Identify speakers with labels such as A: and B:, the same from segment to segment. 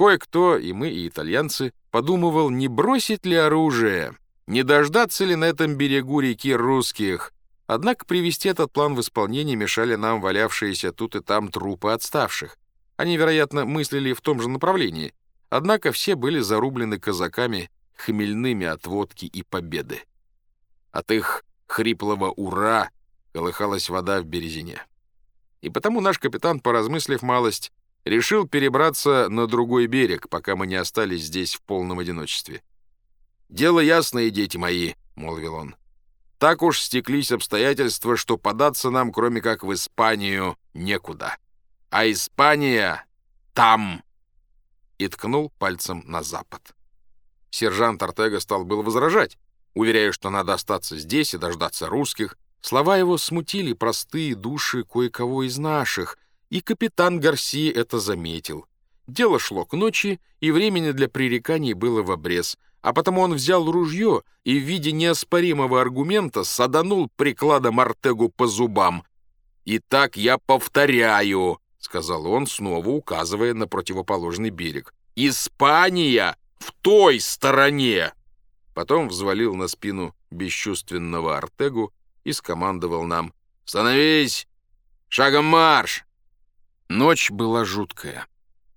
A: Кое-кто, и мы, и итальянцы, подумывал, не бросить ли оружие, не дождаться ли на этом берегу реки русских. Однако привести этот план в исполнение мешали нам валявшиеся тут и там трупы отставших. Они, вероятно, мыслили в том же направлении, однако все были зарублены казаками, хмельными от водки и победы. От их хриплого «Ура!» колыхалась вода в березине. И потому наш капитан, поразмыслив малость, решил перебраться на другой берег, пока мы не остались здесь в полном одиночестве. «Дело ясное, дети мои», — молвил он. «Так уж стеклись обстоятельства, что податься нам, кроме как в Испанию, некуда. А Испания там!» И ткнул пальцем на запад. Сержант Артега стал было возражать, уверяя, что надо остаться здесь и дождаться русских. Слова его смутили простые души кое-кого из наших, и капитан Гарси это заметил. Дело шло к ночи, и времени для пререканий было в обрез, а потому он взял ружье и в виде неоспоримого аргумента саданул прикладом Артегу по зубам. «Итак, я повторяю», — сказал он, снова указывая на противоположный берег. «Испания в той стороне!» Потом взвалил на спину бесчувственного Артегу и скомандовал нам «Становись! Шагом марш!» Ночь была жуткая.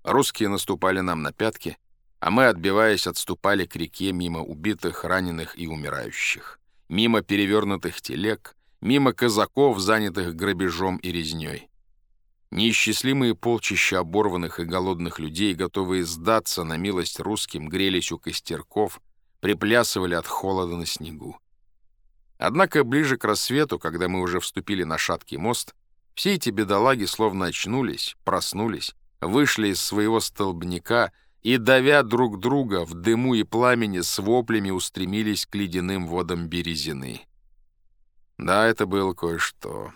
A: Русские наступали нам на пятки, а мы, отбиваясь, отступали к реке мимо убитых, раненых и умирающих, мимо перевернутых телег, мимо казаков, занятых грабежом и резней. Неисчислимые полчища оборванных и голодных людей, готовые сдаться на милость русским, грелись у костерков, приплясывали от холода на снегу. Однако ближе к рассвету, когда мы уже вступили на шаткий мост, все эти бедолаги словно очнулись, проснулись, вышли из своего столбняка и, давя друг друга в дыму и пламени, с воплями устремились к ледяным водам Березины. Да, это было кое-что.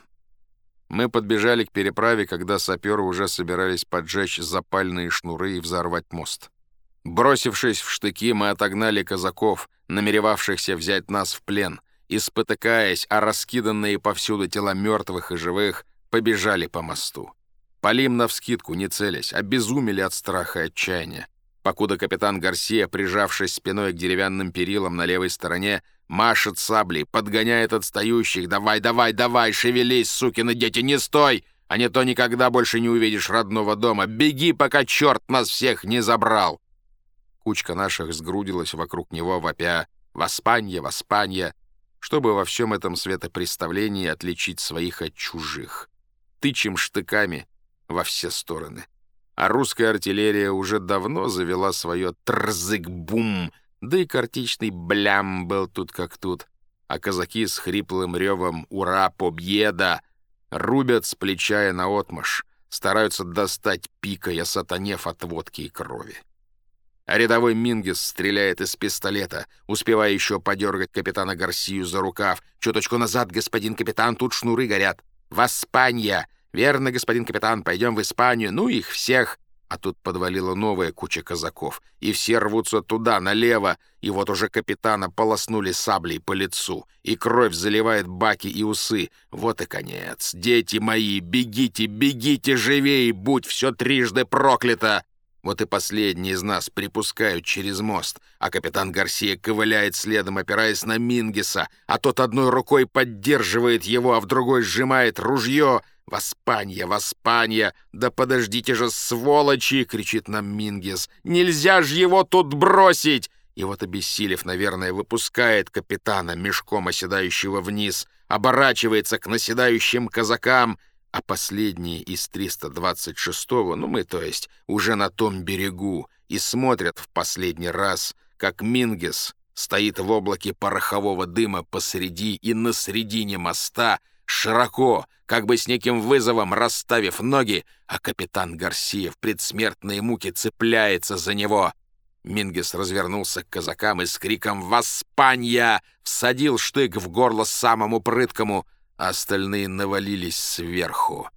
A: Мы подбежали к переправе, когда саперы уже собирались поджечь запальные шнуры и взорвать мост. Бросившись в штыки, мы отогнали казаков, намеревавшихся взять нас в плен, и, спотыкаясь о раскиданные повсюду тела мертвых и живых, побежали по мосту. Полим навскидку, не целясь, обезумели от страха и отчаяния. Покуда капитан Гарсия, прижавшись спиной к деревянным перилам на левой стороне, Машет саблей, подгоняет отстающих. «Давай, давай, давай, шевелись, сукины дети, не стой! А не то никогда больше не увидишь родного дома. Беги, пока черт нас всех не забрал!» Кучка наших сгрудилась вокруг него, вопя «Воспанье, воспанье!» чтобы во всем этом светопреставлении отличить своих от чужих. Тычем штыками во все стороны. А русская артиллерия уже давно завела свое трзык-бум — да и картечный блям был тут как тут, а казаки с хриплым ревом «Ура, победа!» рубят с плеча и наотмашь, стараются достать пика, я сатанев от водки и крови. А рядовой Мингис стреляет из пистолета, успевая еще подергать капитана Гарсию за рукав. «Чуточку назад, господин капитан, тут шнуры горят. В Испания! Верно, господин капитан, пойдем в Испанию. Ну, их всех!» А тут подвалила новая куча казаков, и все рвутся туда, налево, и вот уже капитана полоснули саблей по лицу, и кровь заливает баки и усы. Вот и конец. Дети мои, бегите, бегите живей, будь все трижды проклято! Вот и последний из нас припускают через мост, а капитан Гарсия ковыляет следом, опираясь на Мингиса, а тот одной рукой поддерживает его, а в другой сжимает ружье — «Воспанья, воспанья! Да подождите же, сволочи!» — кричит нам Мингис. «Нельзя же его тут бросить!» И вот, обессилев, наверное, выпускает капитана, мешком оседающего вниз, оборачивается к наседающим казакам, а последние из 326-го, ну мы, то есть, уже на том берегу, и смотрят в последний раз, как Мингис стоит в облаке порохового дыма посреди и на середине моста, широко, как бы с неким вызовом расставив ноги, а капитан Гарсия в предсмертной муке цепляется за него. Мингис развернулся к казакам и с криком «Воспанья!» всадил штык в горло самому прыткому, а остальные навалились сверху.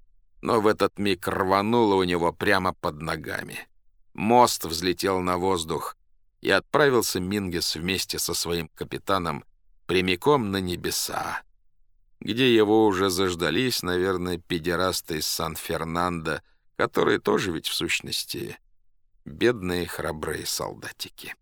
A: Но в этот миг рвануло у него прямо под ногами. Мост взлетел на воздух, и отправился Мингис вместе со своим капитаном прямиком на небеса где его уже заждались, наверное, педерасты из Сан-Фернандо, которые тоже ведь в сущности Бедные храбрые солдатики.